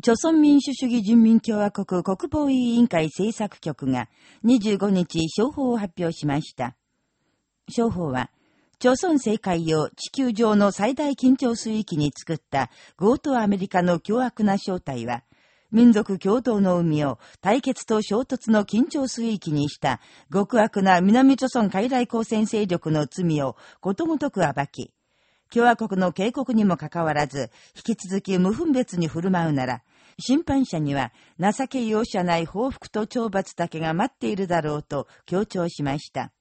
朝鮮民主主義人民共和国国防委員会政策局が25日、商法を発表しました。商法は、朝鮮政界を地球上の最大緊張水域に作った強盗アメリカの凶悪な正体は、民族共同の海を対決と衝突の緊張水域にした極悪な南朝鮮海来交戦勢力の罪をことごとく暴き、共和国の警告にもかかわらず、引き続き無分別に振る舞うなら、審判者には情け容赦ない報復と懲罰だけが待っているだろうと強調しました。